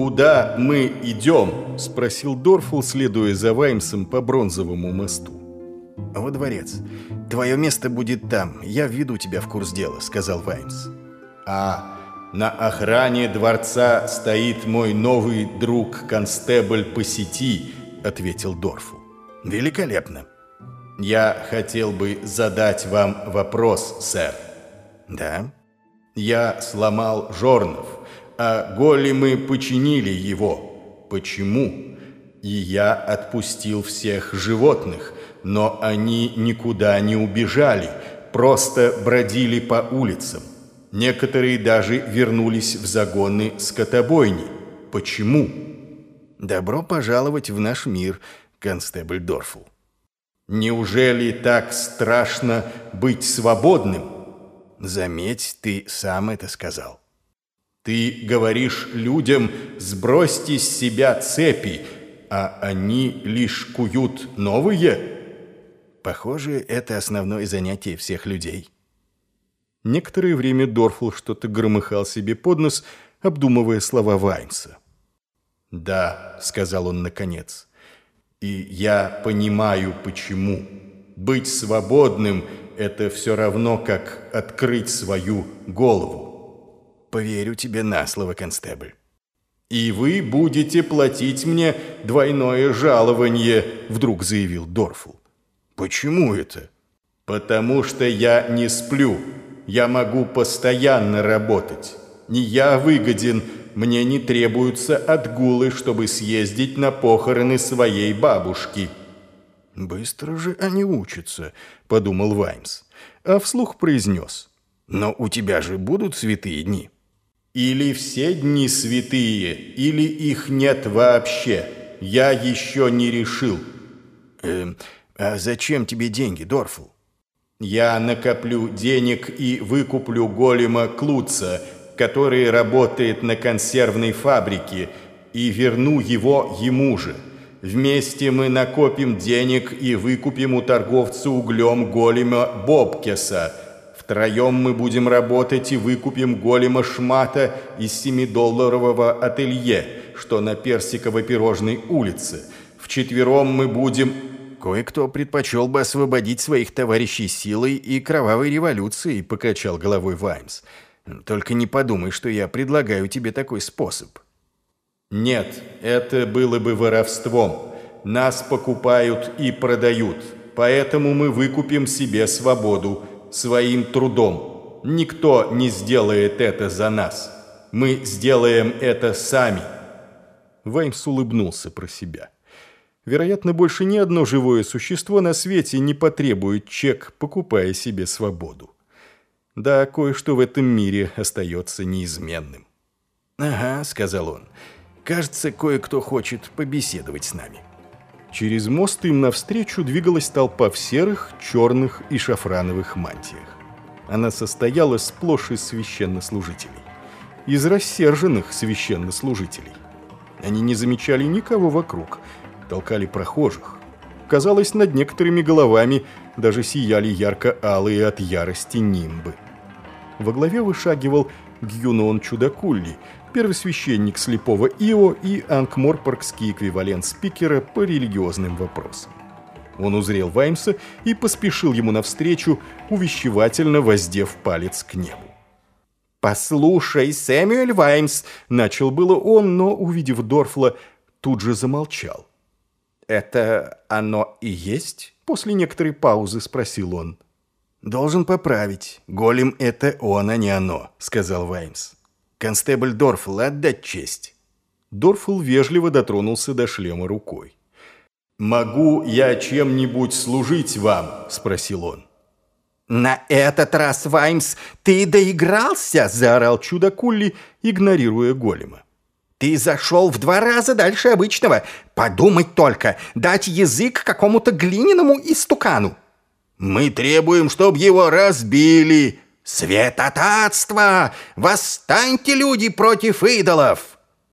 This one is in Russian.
«Куда мы идем?» – спросил Дорфул, следуя за Ваймсом по бронзовому мосту. «Во дворец. Твое место будет там. Я введу тебя в курс дела», – сказал Ваймс. «А на охране дворца стоит мой новый друг, констебль по сети», – ответил Дорфул. «Великолепно». «Я хотел бы задать вам вопрос, сэр». «Да?» «Я сломал Жорнов, а големы починили его. Почему?» «И я отпустил всех животных, но они никуда не убежали, просто бродили по улицам. Некоторые даже вернулись в загоны скотобойни. Почему?» «Добро пожаловать в наш мир, констебль Дорфул». «Неужели так страшно быть свободным?» Заметь, ты сам это сказал. Ты говоришь людям, сбросьте с себя цепи, а они лишь куют новые? Похоже, это основное занятие всех людей. Некоторое время Дорфул что-то громыхал себе под нос, обдумывая слова Ваймса. «Да», — сказал он наконец, — «и я понимаю, почему. Быть свободным — это все равно, как открыть свою голову. Поверю тебе на слово, констебль. «И вы будете платить мне двойное жалование», — вдруг заявил Дорфул. «Почему это?» «Потому что я не сплю. Я могу постоянно работать. Не я выгоден, мне не требуются отгулы, чтобы съездить на похороны своей бабушки». «Быстро же они учатся», — подумал Ваймс, а вслух произнес. «Но у тебя же будут святые дни». «Или все дни святые, или их нет вообще. Я еще не решил». «Э, а зачем тебе деньги, Дорфл?» «Я накоплю денег и выкуплю голема Клуца, который работает на консервной фабрике, и верну его ему же». Вместе мы накопим денег и выкупим у торговца углем голема Бобкеса. Втроем мы будем работать и выкупим голема Шмата из семидолларового ателье, что на Персиковой пирожной улице. Вчетвером мы будем... Кое-кто предпочел бы освободить своих товарищей силой и кровавой революцией, покачал головой Ваймс. Только не подумай, что я предлагаю тебе такой способ. Нет, это было бы воровством. Нас покупают и продают. Поэтому мы выкупим себе свободу своим трудом. Никто не сделает это за нас. Мы сделаем это сами. Ваймс улыбнулся про себя. Вероятно, больше ни одно живое существо на свете не потребует чек, покупая себе свободу. Да, кое-что в этом мире остается неизменным. «Ага», — сказал он, — Кажется, кое-кто хочет побеседовать с нами. Через мост им навстречу двигалась толпа в серых, черных и шафрановых мантиях. Она состояла сплошь из священнослужителей. Из рассерженных священнослужителей. Они не замечали никого вокруг, толкали прохожих. Казалось, над некоторыми головами даже сияли ярко-алые от ярости нимбы. Во главе вышагивал Гюнон Чудакулли – первосвященник слепого Ио и анкморпоргский эквивалент спикера по религиозным вопросам. Он узрел Ваймса и поспешил ему навстречу, увещевательно воздев палец к небу. «Послушай, Сэмюэль Ваймс!» – начал было он, но, увидев Дорфла, тут же замолчал. «Это оно и есть?» – после некоторой паузы спросил он. «Должен поправить. Голем – это он, а не оно», – сказал Ваймс. Констебль Дорфл, отдать честь». Дорфл вежливо дотронулся до шлема рукой. «Могу я чем-нибудь служить вам?» – спросил он. «На этот раз, Ваймс, ты доигрался!» – заорал чудо-кулли, игнорируя голема. «Ты зашел в два раза дальше обычного. Подумать только, дать язык какому-то глиняному истукану!» «Мы требуем, чтобы его разбили!» «Светотатство! Восстаньте, люди, против идолов!»